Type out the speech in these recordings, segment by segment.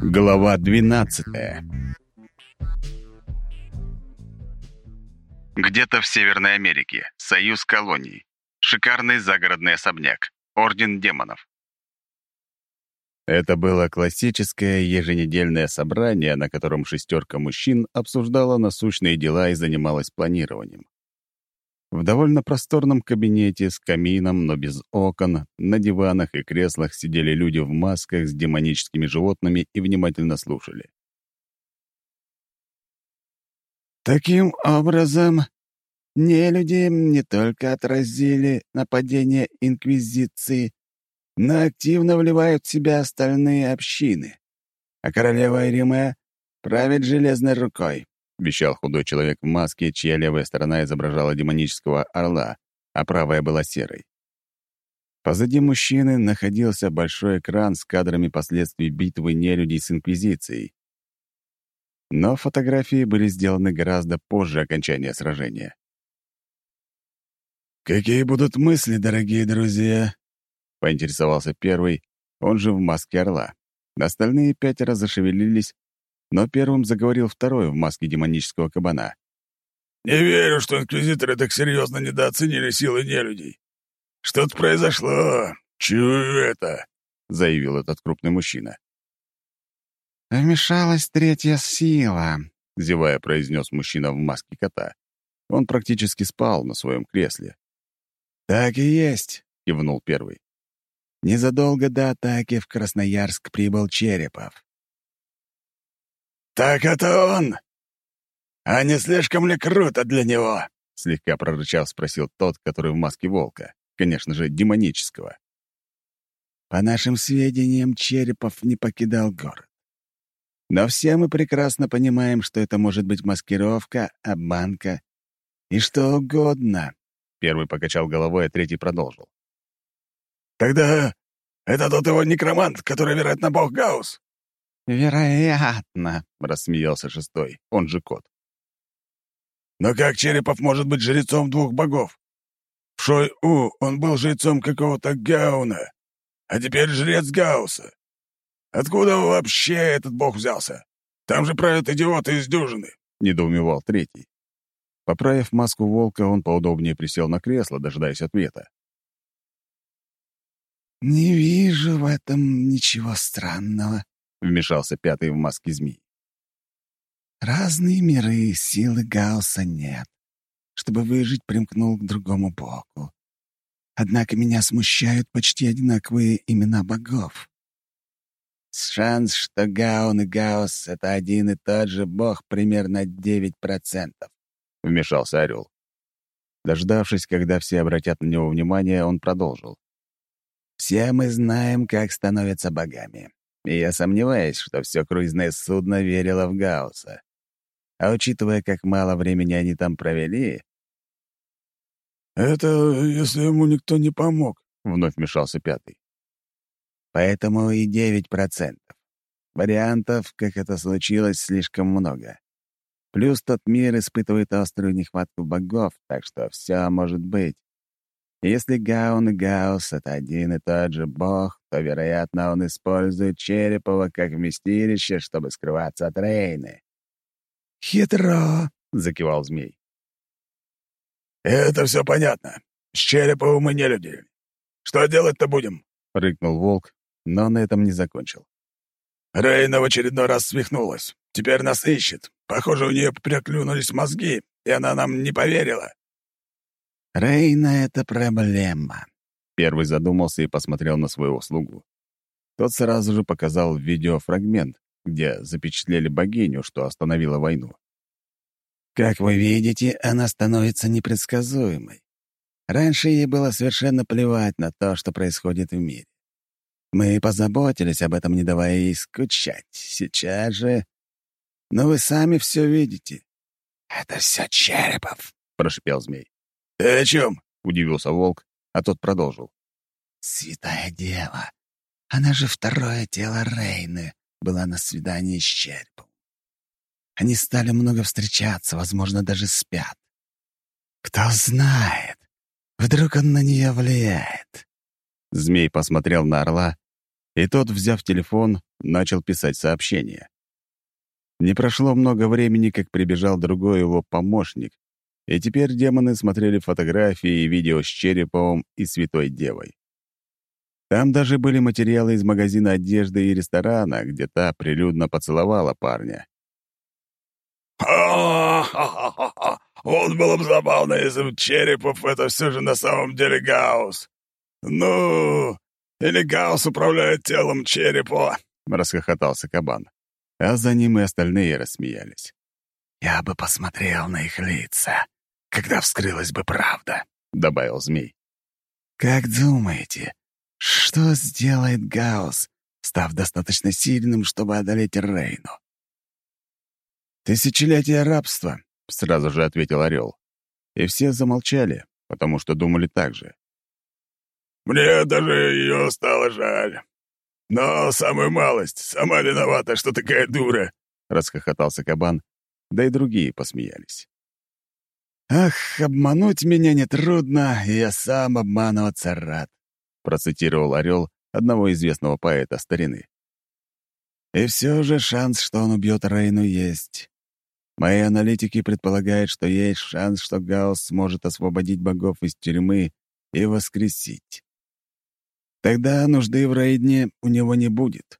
Глава 12 Где-то в Северной Америке. Союз колоний. Шикарный загородный особняк. Орден демонов. Это было классическое еженедельное собрание, на котором шестерка мужчин обсуждала насущные дела и занималась планированием. В довольно просторном кабинете с камином, но без окон, на диванах и креслах сидели люди в масках с демоническими животными и внимательно слушали. Таким образом, нелюди не только отразили нападение Инквизиции, но активно вливают в себя остальные общины. А королева Ириме правит железной рукой, — вещал худой человек в маске, чья левая сторона изображала демонического орла, а правая была серой. Позади мужчины находился большой экран с кадрами последствий битвы нелюдей с Инквизицией. Но фотографии были сделаны гораздо позже окончания сражения. «Какие будут мысли, дорогие друзья?» — поинтересовался первый, он же в маске орла. Остальные пятеро зашевелились, но первым заговорил второй в маске демонического кабана. «Не верю, что инквизиторы так серьезно недооценили силы нелюдей. Что-то произошло. Чую это», — заявил этот крупный мужчина. «Вмешалась третья сила», — зевая произнес мужчина в маске кота. Он практически спал на своем кресле. «Так и есть», — кивнул первый. Незадолго до атаки в Красноярск прибыл Черепов. «Так это он! А не слишком ли круто для него?» Слегка прорычав, спросил тот, который в маске волка. Конечно же, демонического. По нашим сведениям, Черепов не покидал город. Но все мы прекрасно понимаем, что это может быть маскировка, обманка и что угодно. Первый покачал головой, а третий продолжил. Тогда это тот его некромант, который, вероятно, бог Гаус. «Вероятно», — рассмеялся шестой, он же кот. «Но как Черепов может быть жрецом двух богов? В Шой-У он был жрецом какого-то Гауна, а теперь жрец Гауса. Откуда вообще этот бог взялся? Там же правят идиоты из дюжины», — недоумевал третий. Поправив маску волка, он поудобнее присел на кресло, дожидаясь ответа. «Не вижу в этом ничего странного», — вмешался пятый в маске змей. «Разные миры, силы Гаусса нет. Чтобы выжить, примкнул к другому богу. Однако меня смущают почти одинаковые имена богов. Шанс, что Гаун и Гаус — это один и тот же бог, примерно 9%, — вмешался Орел. Дождавшись, когда все обратят на него внимание, он продолжил. Все мы знаем, как становятся богами. И я сомневаюсь, что все круизное судно верило в Гаусса. А учитывая, как мало времени они там провели... «Это если ему никто не помог», — вновь вмешался пятый. «Поэтому и девять процентов. Вариантов, как это случилось, слишком много. Плюс тот мир испытывает острую нехватку богов, так что все может быть. Если Гаун и Гаус — это один и тот же бог, то, вероятно, он использует Черепова как вместилище, чтобы скрываться от Рейны. «Хитро!» — закивал змей. «Это все понятно. С Череповым мы не люди. Что делать-то будем?» — рыкнул волк, но на этом не закончил. «Рейна в очередной раз свихнулась. Теперь нас ищет. Похоже, у нее проклюнулись мозги, и она нам не поверила. Рейна — это проблема. Первый задумался и посмотрел на своего слугу. Тот сразу же показал видеофрагмент, где запечатлели богиню, что остановила войну. Как вы видите, она становится непредсказуемой. Раньше ей было совершенно плевать на то, что происходит в мире. Мы позаботились об этом, не давая ей скучать. Сейчас же... Но вы сами все видите. «Это все Черепов», — прошипел змей. «Ты о чем?» — удивился волк, а тот продолжил. «Святая дева, она же второе тело Рейны, была на свидании с черепом. Они стали много встречаться, возможно, даже спят. Кто знает, вдруг он на нее влияет». Змей посмотрел на орла, И тот, взяв телефон, начал писать сообщение. Не прошло много времени, как прибежал другой его помощник, и теперь демоны смотрели фотографии и видео с Череповым и Святой Девой. Там даже были материалы из магазина одежды и ресторана, где та прилюдно поцеловала парня. «Ха-ха-ха! Вот было бы забавно, если бы Черепов — это все же на самом деле Гаус. Ну, или Гаус управляет телом Черепова!» — расхохотался кабан а за ним и остальные рассмеялись. «Я бы посмотрел на их лица, когда вскрылась бы правда», — добавил змей. «Как думаете, что сделает Гаус, став достаточно сильным, чтобы одолеть Рейну?» «Тысячелетие рабства», — сразу же ответил Орел. И все замолчали, потому что думали так же. «Мне даже ее стало жаль. «Но самую малость, сама виновата, что такая дура!» — расхохотался кабан, да и другие посмеялись. «Ах, обмануть меня нетрудно, я сам обманываться рад», — процитировал Орел одного известного поэта старины. «И все же шанс, что он убьет Рейну, есть. Мои аналитики предполагают, что есть шанс, что Гаус сможет освободить богов из тюрьмы и воскресить. Тогда нужды в Рейдне у него не будет.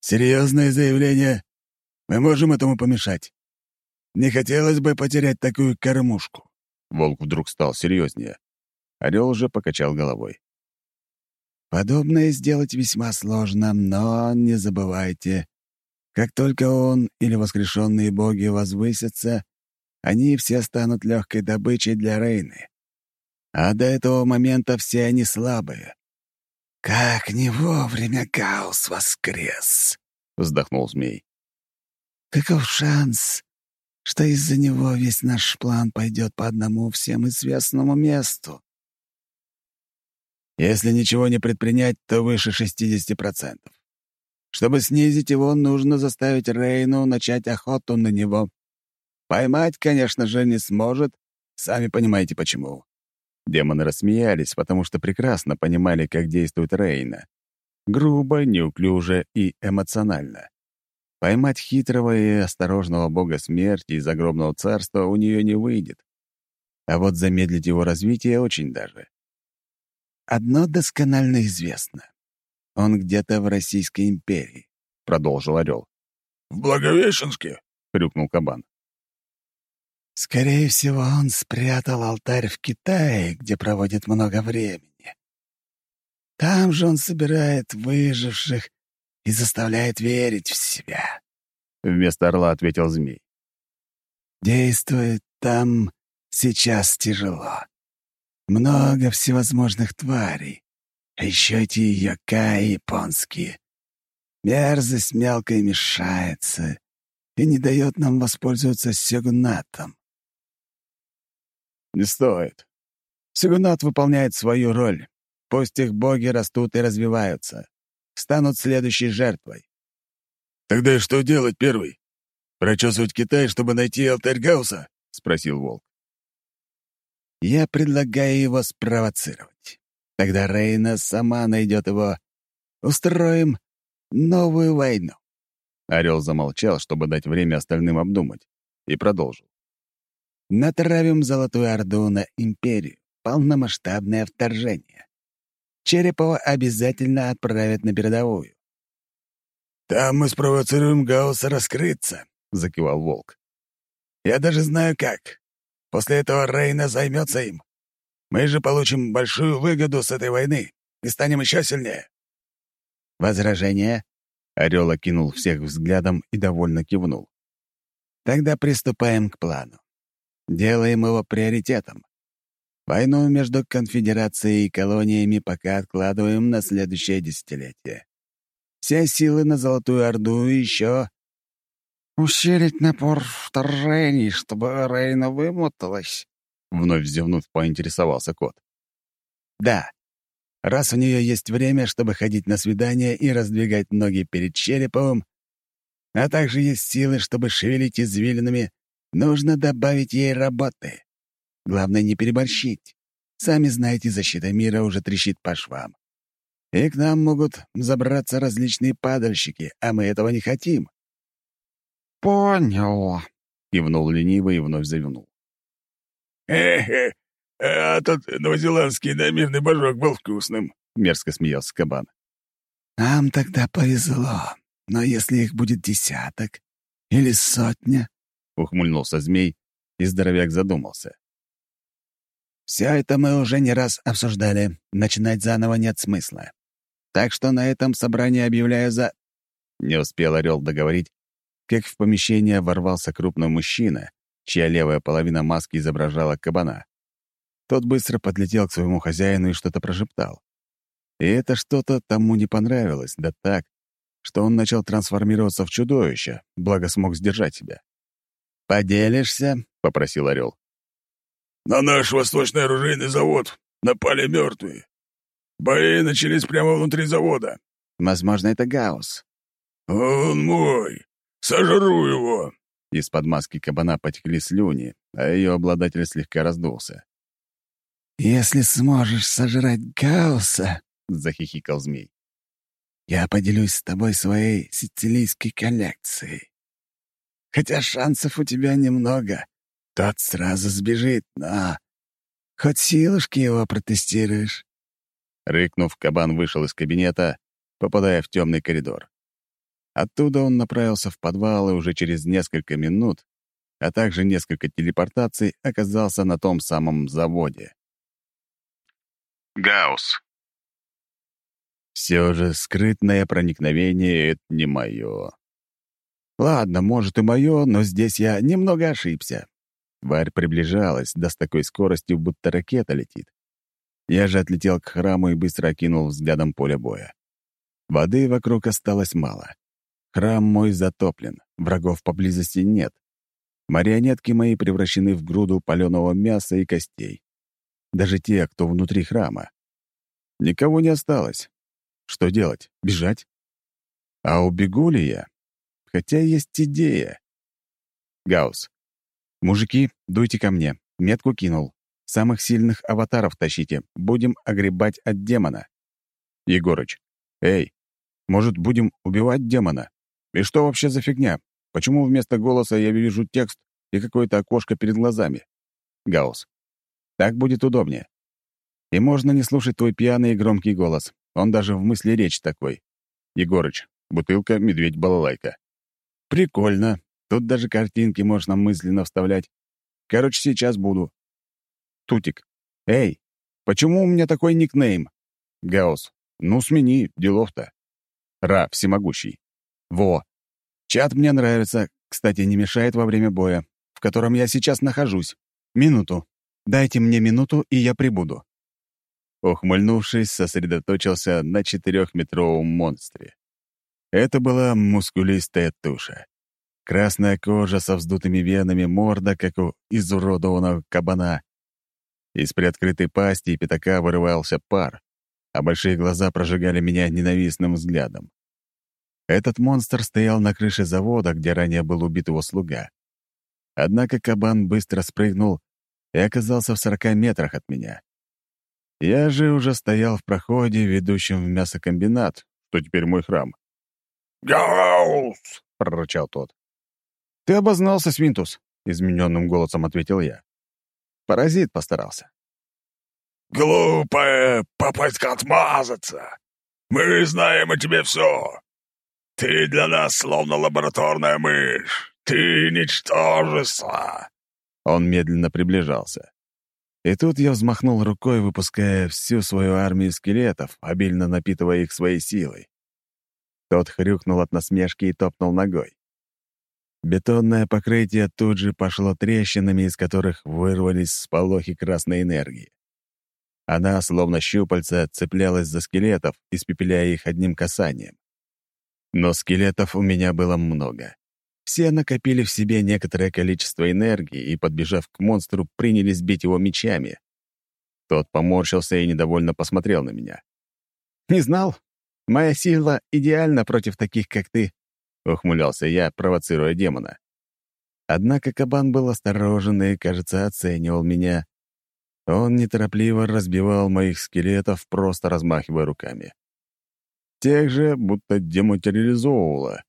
Серьезное заявление. Мы можем этому помешать. Не хотелось бы потерять такую кормушку. Волк вдруг стал серьезнее. Орел уже покачал головой. Подобное сделать весьма сложно, но не забывайте, как только он или воскрешенные боги возвысятся, они все станут легкой добычей для Рейны. А до этого момента все они слабые. «Как не вовремя Гаус воскрес!» — вздохнул змей. «Каков шанс, что из-за него весь наш план пойдет по одному всем известному месту?» «Если ничего не предпринять, то выше 60%. Чтобы снизить его, нужно заставить Рейну начать охоту на него. Поймать, конечно же, не сможет, сами понимаете почему. Демоны рассмеялись, потому что прекрасно понимали, как действует Рейна. Грубо, неуклюже и эмоционально. Поймать хитрого и осторожного бога смерти из загробного царства у нее не выйдет. А вот замедлить его развитие очень даже. «Одно досконально известно. Он где-то в Российской империи», — продолжил Орел. «В Благовещенске?» — хрюкнул кабан. Скорее всего, он спрятал алтарь в Китае, где проводит много времени. Там же он собирает выживших и заставляет верить в себя. Вместо орла ответил змей. Действует там сейчас тяжело. Много всевозможных тварей. А еще эти йокаи японские. Мерзость мелкая мешается и не дает нам воспользоваться сёгунатом. Не стоит. Сигунат выполняет свою роль. Пусть их боги растут и развиваются. Станут следующей жертвой. «Тогда что делать первый? Прочесывать Китай, чтобы найти алтарь Гаусса?» — спросил Волк. «Я предлагаю его спровоцировать. Тогда Рейна сама найдет его. Устроим новую войну». Орел замолчал, чтобы дать время остальным обдумать, и продолжил. Натравим Золотую Орду на Империю. Полномасштабное вторжение. Черепова обязательно отправят на передовую. «Там мы спровоцируем Гаусса раскрыться», — закивал Волк. «Я даже знаю как. После этого Рейна займется им. Мы же получим большую выгоду с этой войны и станем еще сильнее». «Возражение?» — Орел окинул всех взглядом и довольно кивнул. «Тогда приступаем к плану. Делаем его приоритетом. Войну между конфедерацией и колониями пока откладываем на следующее десятилетие. Все силы на Золотую Орду и еще... «Усилить напор вторжений, чтобы Рейна вымоталась», — вновь зевнув, поинтересовался кот. «Да. Раз у нее есть время, чтобы ходить на свидания и раздвигать ноги перед Череповым, а также есть силы, чтобы шевелить извилинами, Нужно добавить ей работы. Главное, не переборщить. Сами знаете, защита мира уже трещит по швам. и к нам могут забраться различные падальщики, а мы этого не хотим». «Понял», — кивнул лениво и вновь завинул. «Хе-хе, а тот новозеландский намирный божок был вкусным», — мерзко смеялся кабан. «Нам тогда повезло, но если их будет десяток или сотня...» — ухмыльнулся змей, и здоровяк задумался. «Все это мы уже не раз обсуждали. Начинать заново нет смысла. Так что на этом собрании объявляю за...» Не успел Орел договорить, как в помещение ворвался крупный мужчина, чья левая половина маски изображала кабана. Тот быстро подлетел к своему хозяину и что-то прошептал. И это что-то тому не понравилось, да так, что он начал трансформироваться в чудовище, благо смог сдержать себя. «Поделишься?» — попросил Орел. «На наш восточный оружейный завод напали мертвые. Бои начались прямо внутри завода». «Возможно, это Гаус». «Он мой! Сожру его!» Из-под маски кабана потекли слюни, а ее обладатель слегка раздулся. «Если сможешь сожрать Гаусса», — захихикал змей, «я поделюсь с тобой своей сицилийской коллекцией. Хотя шансов у тебя немного, тот сразу сбежит, но хоть силушки его протестируешь». Рыкнув, кабан вышел из кабинета, попадая в темный коридор. Оттуда он направился в подвал и уже через несколько минут, а также несколько телепортаций, оказался на том самом заводе. Гаус. Все же скрытное проникновение — это не мое. Ладно, может и мое, но здесь я немного ошибся. Тварь приближалась, да с такой скоростью, будто ракета летит. Я же отлетел к храму и быстро окинул взглядом поле боя. Воды вокруг осталось мало. Храм мой затоплен, врагов поблизости нет. Марионетки мои превращены в груду паленого мяса и костей. Даже те, кто внутри храма. Никого не осталось. Что делать? Бежать? А убегу ли я? Хотя есть идея. Гаус. Мужики, дуйте ко мне. Метку кинул. Самых сильных аватаров тащите. Будем огребать от демона. Егорыч. Эй, может, будем убивать демона? И что вообще за фигня? Почему вместо голоса я вижу текст и какое-то окошко перед глазами? Гаус. Так будет удобнее. И можно не слушать твой пьяный и громкий голос. Он даже в мысли речь такой. Егорыч. Бутылка, медведь, балалайка. Прикольно. Тут даже картинки можно мысленно вставлять. Короче, сейчас буду. Тутик. Эй, почему у меня такой никнейм? Гаус. Ну, смени, делов-то. Ра, всемогущий. Во. Чат мне нравится. Кстати, не мешает во время боя, в котором я сейчас нахожусь. Минуту. Дайте мне минуту, и я прибуду. Ухмыльнувшись, сосредоточился на четырехметровом монстре. Это была мускулистая туша. Красная кожа со вздутыми венами, морда, как у изуродованного кабана. Из приоткрытой пасти и пятака вырывался пар, а большие глаза прожигали меня ненавистным взглядом. Этот монстр стоял на крыше завода, где ранее был убит его слуга. Однако кабан быстро спрыгнул и оказался в сорока метрах от меня. Я же уже стоял в проходе, ведущем в мясокомбинат, что теперь мой храм. «Гаус!» — прорычал тот. «Ты обознался, Свинтус», — измененным голосом ответил я. Паразит постарался. «Глупая попытка отмазаться! Мы знаем о тебе все! Ты для нас словно лабораторная мышь! Ты ничтожество!» Он медленно приближался. И тут я взмахнул рукой, выпуская всю свою армию скелетов, обильно напитывая их своей силой. Тот хрюкнул от насмешки и топнул ногой. Бетонное покрытие тут же пошло трещинами, из которых вырвались сполохи красной энергии. Она, словно щупальца, цеплялась за скелетов, испепеляя их одним касанием. Но скелетов у меня было много. Все накопили в себе некоторое количество энергии и, подбежав к монстру, принялись бить его мечами. Тот поморщился и недовольно посмотрел на меня. «Не знал? Моя сила идеальна против таких, как ты», — ухмылялся я, провоцируя демона. Однако кабан был осторожен и, кажется, оценивал меня. Он неторопливо разбивал моих скелетов, просто размахивая руками. Тех же будто дематериализовывало.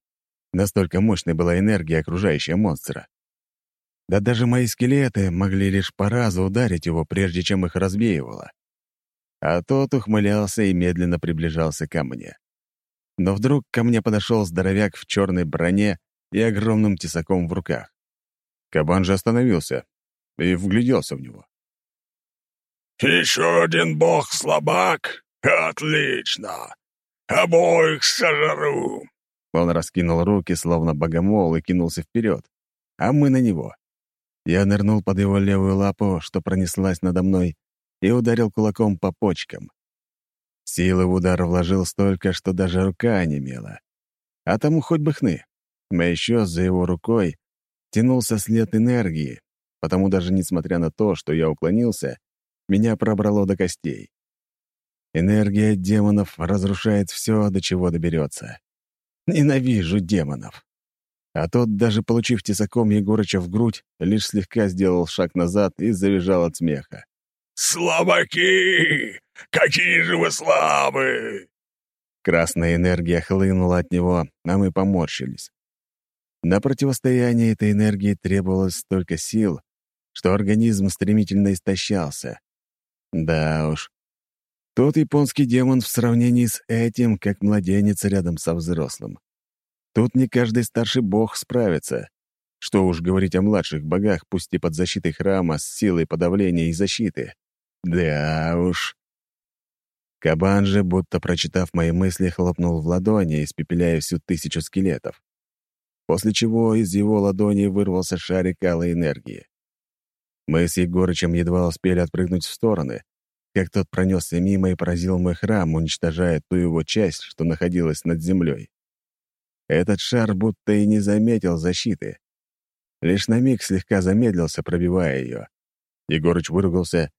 Настолько мощной была энергия окружающего монстра. Да даже мои скелеты могли лишь по разу ударить его, прежде чем их развеивало. А тот ухмылялся и медленно приближался ко мне. Но вдруг ко мне подошел здоровяк в черной броне и огромным тесаком в руках. Кабан же остановился и вгляделся в него. «Еще один бог-слабак? Отлично! Обоих сожру!» Он раскинул руки, словно богомол, и кинулся вперед, а мы на него. Я нырнул под его левую лапу, что пронеслась надо мной, и ударил кулаком по почкам. Силы в удар вложил столько, что даже рука онемела. А тому хоть бы хны. А еще за его рукой тянулся след энергии, потому даже несмотря на то, что я уклонился, меня пробрало до костей. Энергия демонов разрушает все, до чего доберется. Ненавижу демонов. А тот, даже получив тесаком Егорыча в грудь, лишь слегка сделал шаг назад и завизжал от смеха. «Слабаки! Какие же вы слабые!» Красная энергия хлынула от него, а мы поморщились. На противостояние этой энергии требовалось столько сил, что организм стремительно истощался. Да уж. Тот японский демон в сравнении с этим, как младенец рядом со взрослым. Тут не каждый старший бог справится. Что уж говорить о младших богах, пусть и под защитой храма, с силой подавления и защиты. Да уж. Кабан же, будто прочитав мои мысли, хлопнул в ладони, испепеляя всю тысячу скелетов. После чего из его ладони вырвался шарик алой энергии. Мы с Егорычем едва успели отпрыгнуть в стороны, как тот пронесся мимо и поразил мой храм, уничтожая ту его часть, что находилась над землей. Этот шар будто и не заметил защиты. Лишь на миг слегка замедлился, пробивая ее. Егорыч выругался.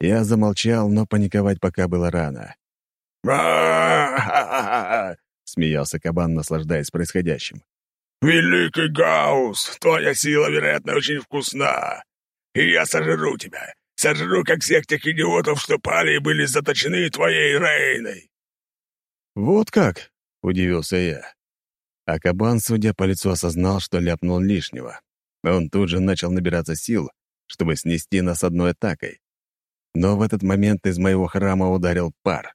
Я замолчал, но паниковать пока было рано. смеялся кабан, наслаждаясь происходящим. «Великий Гаус, твоя сила, вероятно, очень вкусна и я сожру тебя. Сожру, как всех тех идиотов, что пали и были заточены твоей Рейной». «Вот как?» — удивился я. А кабан, судя по лицу, осознал, что ляпнул лишнего. Он тут же начал набираться сил, чтобы снести нас одной атакой. Но в этот момент из моего храма ударил пар.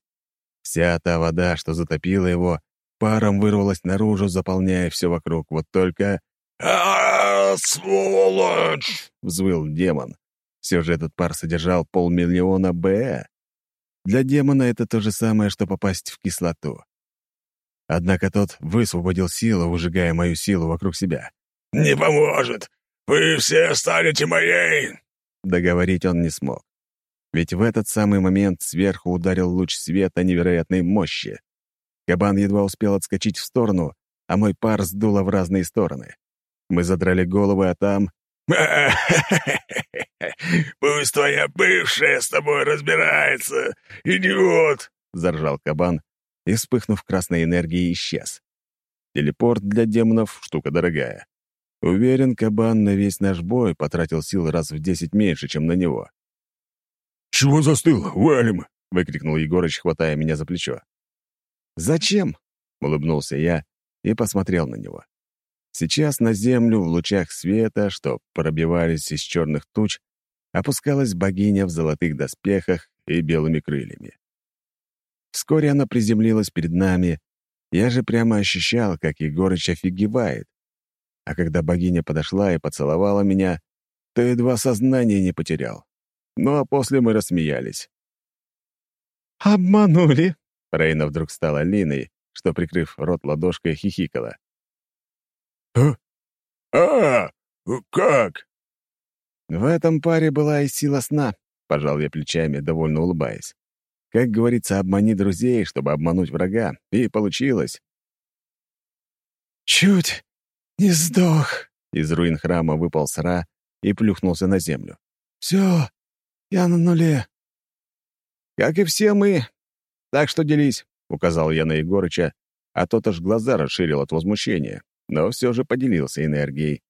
Вся та вода, что затопила его, паром вырвалась наружу, заполняя все вокруг. Вот только... а сволочь!» — взвыл демон. Все же этот пар содержал полмиллиона БЭ. Для демона это то же самое, что попасть в кислоту. Однако тот высвободил силу, выжигая мою силу вокруг себя. «Не поможет! Вы все станете моей!» Договорить он не смог. Ведь в этот самый момент сверху ударил луч света невероятной мощи. Кабан едва успел отскочить в сторону, а мой пар сдуло в разные стороны. Мы задрали головы, а там... «Пусть твоя бывшая с тобой разбирается, идиот!» — заржал кабан и, вспыхнув красной энергией, исчез. Телепорт для демонов — штука дорогая. Уверен, кабан на весь наш бой потратил сил раз в десять меньше, чем на него. «Чего застыл? Валим!» — выкрикнул Егорыч, хватая меня за плечо. «Зачем?» — улыбнулся я и посмотрел на него. Сейчас на землю в лучах света, что пробивались из черных туч, опускалась богиня в золотых доспехах и белыми крыльями. Вскоре она приземлилась перед нами. Я же прямо ощущал, как Егорыч офигевает. А когда богиня подошла и поцеловала меня, то едва сознание не потерял. Ну а после мы рассмеялись. «Обманули!» Рейна вдруг стала Линой, что, прикрыв рот ладошкой, хихикала. «А? А? Как?» В этом паре была и сила сна, пожал я плечами, довольно улыбаясь. Как говорится, обмани друзей, чтобы обмануть врага, и получилось. «Чуть не сдох!» Из руин храма выпал сра и плюхнулся на землю. «Все, я на нуле». «Как и все мы. Так что делись», — указал я на Егорыча, а тот аж глаза расширил от возмущения но все же поделился энергией.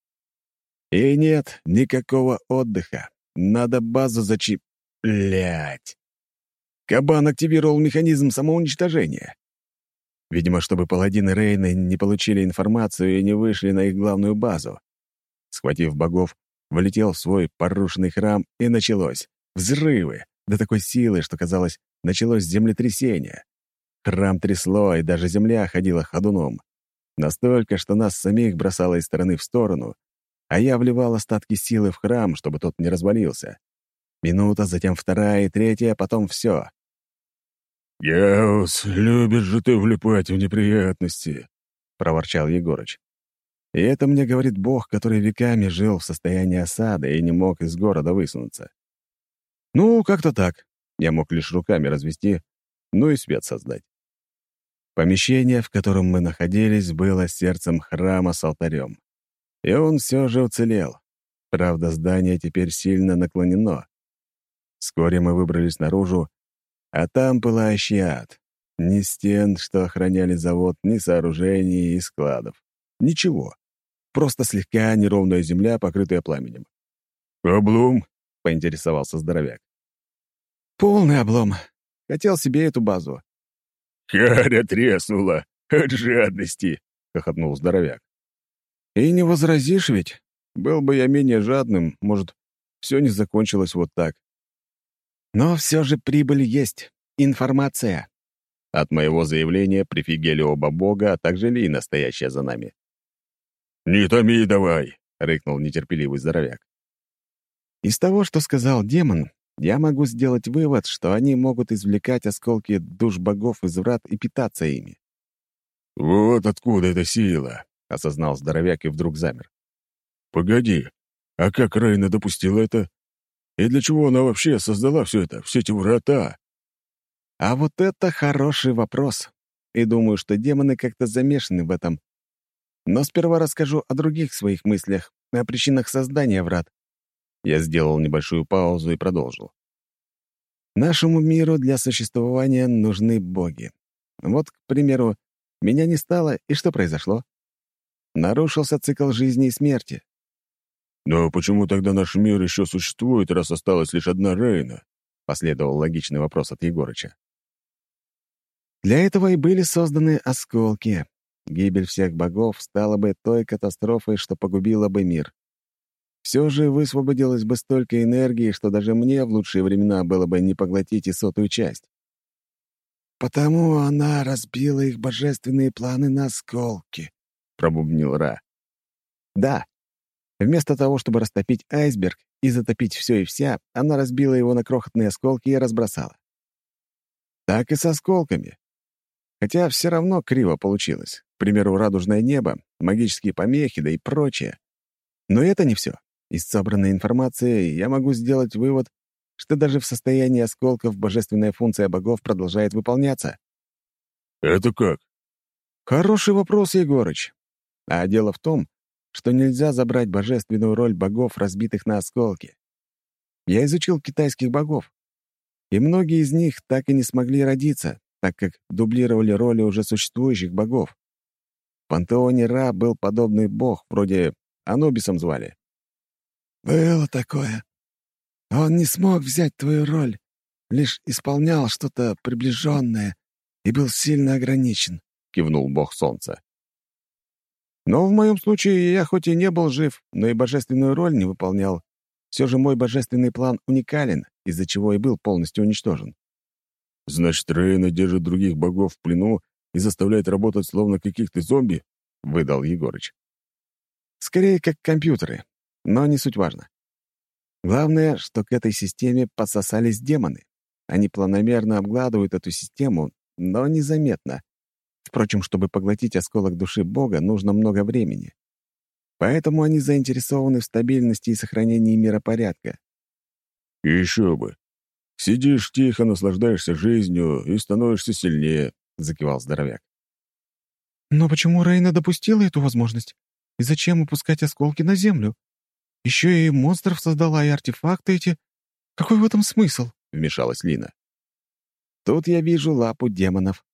И нет никакого отдыха. Надо базу зачип... Блять. Кабан активировал механизм самоуничтожения. Видимо, чтобы паладины Рейны не получили информацию и не вышли на их главную базу. Схватив богов, влетел в свой порушенный храм, и началось. Взрывы! До такой силы, что, казалось, началось землетрясение. Храм трясло, и даже земля ходила ходуном. Настолько, что нас самих бросало из стороны в сторону, а я вливал остатки силы в храм, чтобы тот не развалился. Минута, затем вторая и третья, а потом все. «Яус, любишь же ты влипать в неприятности», — проворчал Егорыч. И это мне говорит Бог, который веками жил в состоянии осады и не мог из города высунуться. Ну, как-то так. Я мог лишь руками развести, ну и свет создать. Помещение, в котором мы находились, было сердцем храма с алтарем. И он все же уцелел. Правда, здание теперь сильно наклонено. Вскоре мы выбрались наружу, а там пылающий ад. Ни стен, что охраняли завод, ни сооружений и складов. Ничего. Просто слегка неровная земля, покрытая пламенем. «Облом?» — поинтересовался здоровяк. «Полный облом. Хотел себе эту базу». «Харя треснула! От жадности!» — хохотнул здоровяк. «И не возразишь ведь? Был бы я менее жадным, может, все не закончилось вот так. Но все же прибыль есть. Информация». От моего заявления прифигели оба бога, а также Лина, стоящая за нами. «Не томи давай!» — рыкнул нетерпеливый здоровяк. Из того, что сказал демон, я могу сделать вывод, что они могут извлекать осколки душ богов из врат и питаться ими. «Вот откуда эта сила!» — осознал здоровяк и вдруг замер. «Погоди, а как Рейна допустила это? И для чего она вообще создала все это, все эти врата?» А вот это хороший вопрос. И думаю, что демоны как-то замешаны в этом. Но сперва расскажу о других своих мыслях, о причинах создания врат. Я сделал небольшую паузу и продолжил. Нашему миру для существования нужны боги. Вот, к примеру, меня не стало, и что произошло? Нарушился цикл жизни и смерти. «Но почему тогда наш мир еще существует, раз осталась лишь одна Рейна?» — последовал логичный вопрос от Егорыча. Для этого и были созданы осколки. Гибель всех богов стала бы той катастрофой, что погубила бы мир. Все же высвободилось бы столько энергии, что даже мне в лучшие времена было бы не поглотить и сотую часть. «Потому она разбила их божественные планы на осколки», — пробубнил Ра. «Да. Вместо того, чтобы растопить айсберг и затопить все и вся, она разбила его на крохотные осколки и разбросала. Так и с осколками. Хотя все равно криво получилось. К примеру, радужное небо, магические помехи, да и прочее. Но это не все. Из собранной информации я могу сделать вывод, что даже в состоянии осколков божественная функция богов продолжает выполняться. «Это как?» Хороший вопрос, Егорыч. А дело в том, что нельзя забрать божественную роль богов, разбитых на осколки. Я изучил китайских богов, и многие из них так и не смогли родиться, так как дублировали роли уже существующих богов. В пантеоне Ра был подобный бог, вроде Анубисом звали. «Было такое. Он не смог взять твою роль, лишь исполнял что-то приближенное и был сильно ограничен», — кивнул бог солнца. «Но в моем случае я хоть и не был жив, но и божественную роль не выполнял. Все же мой божественный план уникален, из-за чего и был полностью уничтожен». «Значит, Рейна держит других богов в плену и заставляет работать словно каких-то зомби?» — выдал Егорыч. «Скорее, как компьютеры но не суть важно. Главное, что к этой системе подсосались демоны. Они планомерно обгладывают эту систему, но незаметно. Впрочем, чтобы поглотить осколок души Бога, нужно много времени. Поэтому они заинтересованы в стабильности и сохранении миропорядка. «Еще бы. Сидишь тихо, наслаждаешься жизнью и становишься сильнее», — закивал здоровяк. «Но почему Рейна допустила эту возможность? И зачем упускать осколки на Землю? Еще и монстров создала, и артефакты эти. Какой в этом смысл?» — вмешалась Лина. «Тут я вижу лапу демонов.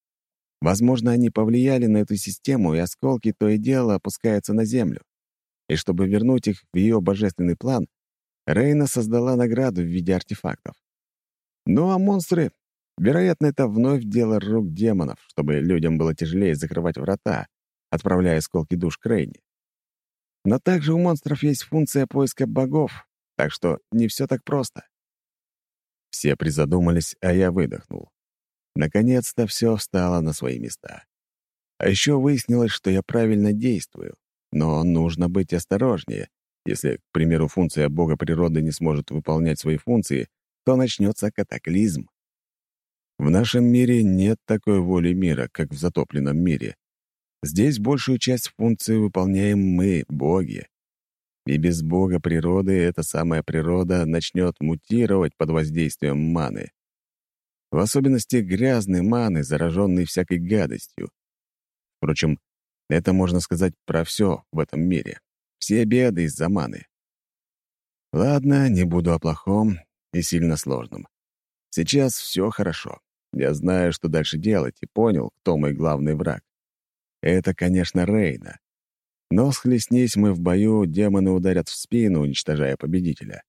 Возможно, они повлияли на эту систему, и осколки то и дело опускаются на Землю. И чтобы вернуть их в ее божественный план, Рейна создала награду в виде артефактов. Ну а монстры? Вероятно, это вновь дело рук демонов, чтобы людям было тяжелее закрывать врата, отправляя осколки душ к Рейне. Но также у монстров есть функция поиска богов, так что не все так просто. Все призадумались, а я выдохнул. Наконец-то все встало на свои места. А еще выяснилось, что я правильно действую. Но нужно быть осторожнее. Если, к примеру, функция бога природы не сможет выполнять свои функции, то начнется катаклизм. В нашем мире нет такой воли мира, как в затопленном мире. Здесь большую часть функций выполняем мы, боги. И без бога природы эта самая природа начнет мутировать под воздействием маны. В особенности грязной маны, зараженной всякой гадостью. Впрочем, это можно сказать про все в этом мире. Все беды из-за маны. Ладно, не буду о плохом и сильно сложном. Сейчас все хорошо. Я знаю, что дальше делать, и понял, кто мой главный враг. Это, конечно, Рейна. Но схлестнись мы в бою, демоны ударят в спину, уничтожая победителя.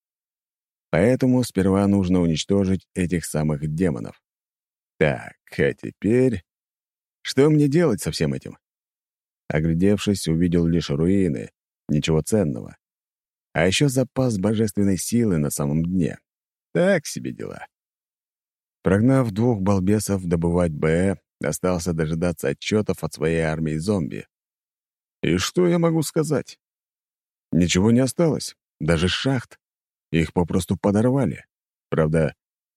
Поэтому сперва нужно уничтожить этих самых демонов. Так, а теперь... Что мне делать со всем этим? Оглядевшись, увидел лишь руины, ничего ценного. А еще запас божественной силы на самом дне. Так себе дела. Прогнав двух балбесов добывать БЭ, остался дожидаться отчетов от своей армии зомби. И что я могу сказать? Ничего не осталось, даже шахт. Их попросту подорвали. Правда,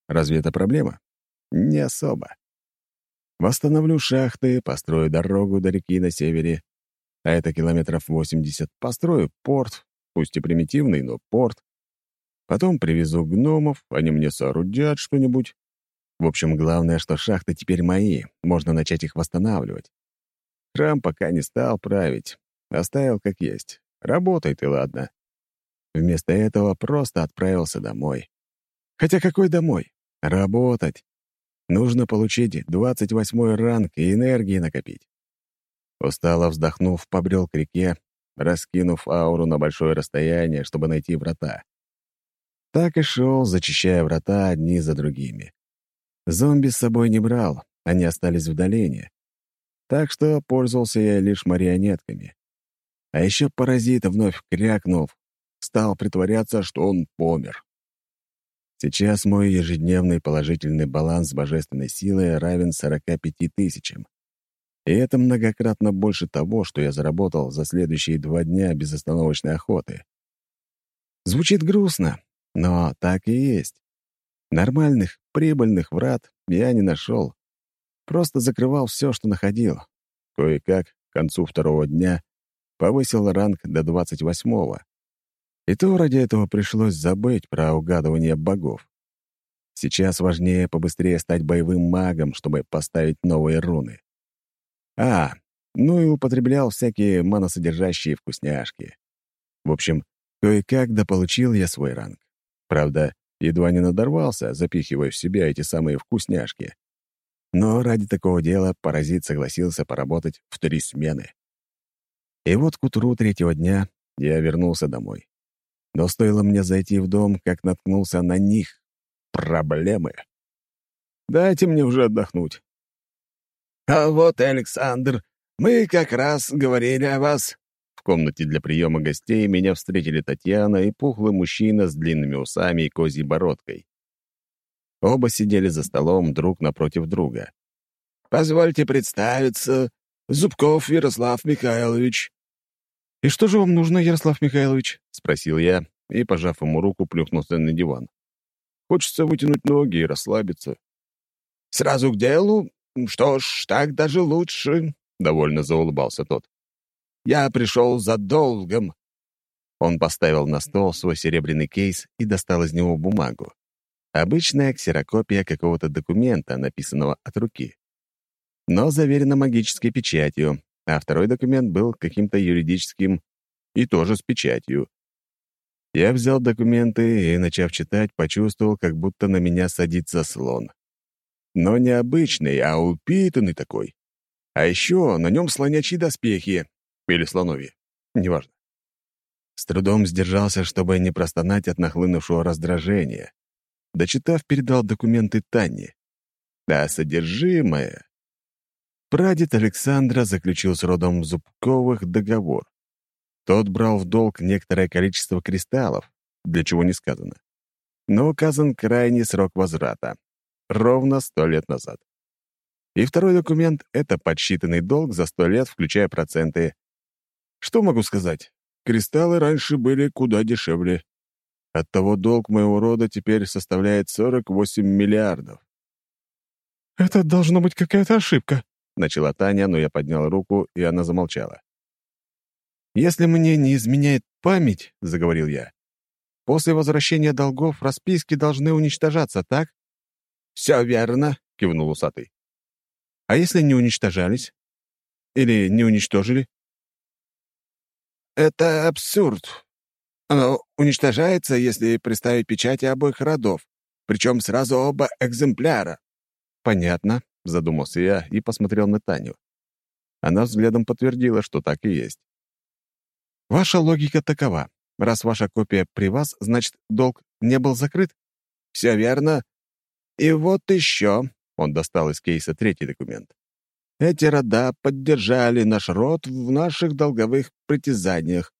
разве это проблема? Не особо. Восстановлю шахты, построю дорогу до реки на севере, а это километров 80. Построю порт, пусть и примитивный, но порт. Потом привезу гномов, они мне соорудят что-нибудь. В общем, главное, что шахты теперь мои, можно начать их восстанавливать. Храм пока не стал править, оставил как есть. Работает и ладно. Вместо этого просто отправился домой. Хотя какой домой? Работать. Нужно получить 28-й ранг и энергии накопить. Устало вздохнув, побрел к реке, раскинув ауру на большое расстояние, чтобы найти врата. Так и шел, зачищая врата одни за другими. Зомби с собой не брал, они остались в долине. Так что пользовался я лишь марионетками. А еще паразит, вновь крякнув, стал притворяться, что он помер. Сейчас мой ежедневный положительный баланс божественной силы равен 45 тысячам. И это многократно больше того, что я заработал за следующие два дня безостановочной охоты. Звучит грустно, но так и есть. Нормальных, прибыльных врат я не нашел. Просто закрывал все, что находил. Кое-как, к концу второго дня, повысил ранг до 28-го. И то ради этого пришлось забыть про угадывание богов. Сейчас важнее побыстрее стать боевым магом, чтобы поставить новые руны. А, ну и употреблял всякие маносодержащие вкусняшки. В общем, кое-как дополучил я свой ранг. Правда, Едва не надорвался, запихивая в себя эти самые вкусняшки. Но ради такого дела паразит согласился поработать в три смены. И вот к утру третьего дня я вернулся домой. Но стоило мне зайти в дом, как наткнулся на них. Проблемы. Дайте мне уже отдохнуть. «А вот, Александр, мы как раз говорили о вас», в комнате для приема гостей меня встретили Татьяна и пухлый мужчина с длинными усами и козьей бородкой. Оба сидели за столом друг напротив друга. «Позвольте представиться, Зубков Ярослав Михайлович». «И что же вам нужно, Ярослав Михайлович?» — спросил я и, пожав ему руку, плюхнулся на диван. Хочется вытянуть ноги и расслабиться. «Сразу к делу? Что ж, так даже лучше», — довольно заулыбался тот. Я пришел за долгом». Он поставил на стол свой серебряный кейс и достал из него бумагу. Обычная ксерокопия какого-то документа, написанного от руки. Но заверена магической печатью, а второй документ был каким-то юридическим и тоже с печатью. Я взял документы и, начав читать, почувствовал, как будто на меня садится слон. Но не обычный, а упитанный такой. А еще на нем слонячьи доспехи, или слоновье. Неважно. С трудом сдержался, чтобы не простонать от нахлынувшего раздражения. Дочитав, передал документы Тане. А содержимое... Прадед Александра заключил с родом Зубковых договор. Тот брал в долг некоторое количество кристаллов, для чего не сказано. Но указан крайний срок возврата — ровно сто лет назад. И второй документ — это подсчитанный долг за сто лет, включая проценты. Что могу сказать? Кристаллы раньше были куда дешевле. Оттого долг моего рода теперь составляет 48 миллиардов. «Это должно быть какая-то ошибка», — начала Таня, но я поднял руку, и она замолчала. «Если мне не изменяет память», — заговорил я, «после возвращения долгов расписки должны уничтожаться, так?» «Все верно», — кивнул усатый. А если не уничтожались? Или не уничтожили? Это абсурд. Оно уничтожается, если приставить печати обоих родов, причем сразу оба экземпляра. Понятно, задумался я и посмотрел на Таню. Она взглядом подтвердила, что так и есть. Ваша логика такова. Раз ваша копия при вас, значит, долг не был закрыт? Все верно. И вот еще. Он достал из кейса третий документ. Эти рода поддержали наш род в наших долговых притязаниях.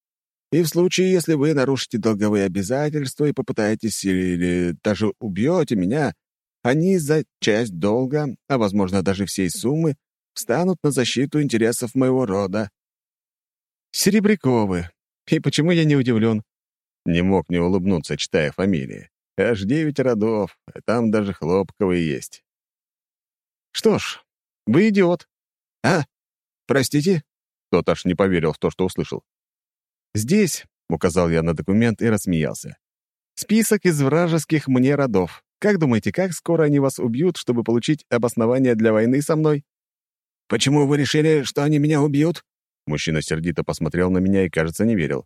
И в случае, если вы нарушите долговые обязательства и попытаетесь или даже убьете меня, они за часть долга, а, возможно, даже всей суммы, встанут на защиту интересов моего рода. Серебряковы. И почему я не удивлен? Не мог не улыбнуться, читая фамилии. Аж девять родов, а там даже хлопковые есть. Что ж, вы идиот. А? Простите? Тот аж не поверил в то, что услышал. Здесь, — указал я на документ и рассмеялся, — список из вражеских мне родов. Как думаете, как скоро они вас убьют, чтобы получить обоснование для войны со мной? Почему вы решили, что они меня убьют? Мужчина сердито посмотрел на меня и, кажется, не верил.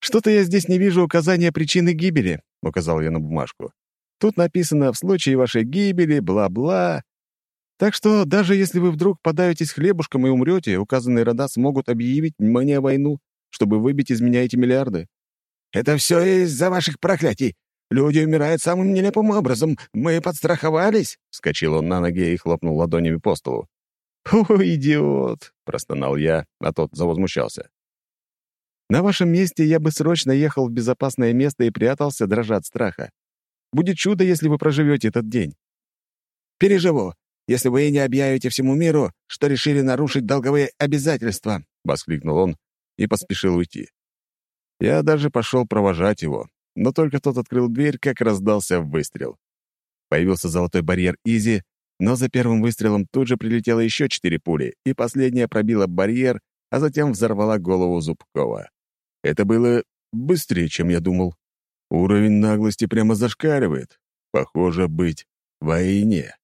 «Что-то я здесь не вижу указания причины гибели», — указал я на бумажку. «Тут написано «в случае вашей гибели», бла-бла. Так что даже если вы вдруг подаетесь хлебушком и умрете, указанные рода смогут объявить мне войну, чтобы выбить из меня эти миллиарды. Это все из-за ваших проклятий. Люди умирают самым нелепым образом. Мы подстраховались. Вскочил он на ноги и хлопнул ладонями по столу. «О, идиот!» — простонал я, а тот завозмущался. «На вашем месте я бы срочно ехал в безопасное место и прятался, дрожа от страха. Будет чудо, если вы проживете этот день». «Переживу если вы не объявите всему миру, что решили нарушить долговые обязательства», — воскликнул он и поспешил уйти. Я даже пошел провожать его, но только тот открыл дверь, как раздался выстрел. Появился золотой барьер Изи, но за первым выстрелом тут же прилетело еще четыре пули, и последняя пробила барьер, а затем взорвала голову Зубкова. Это было быстрее, чем я думал. Уровень наглости прямо зашкаливает. Похоже быть в войне.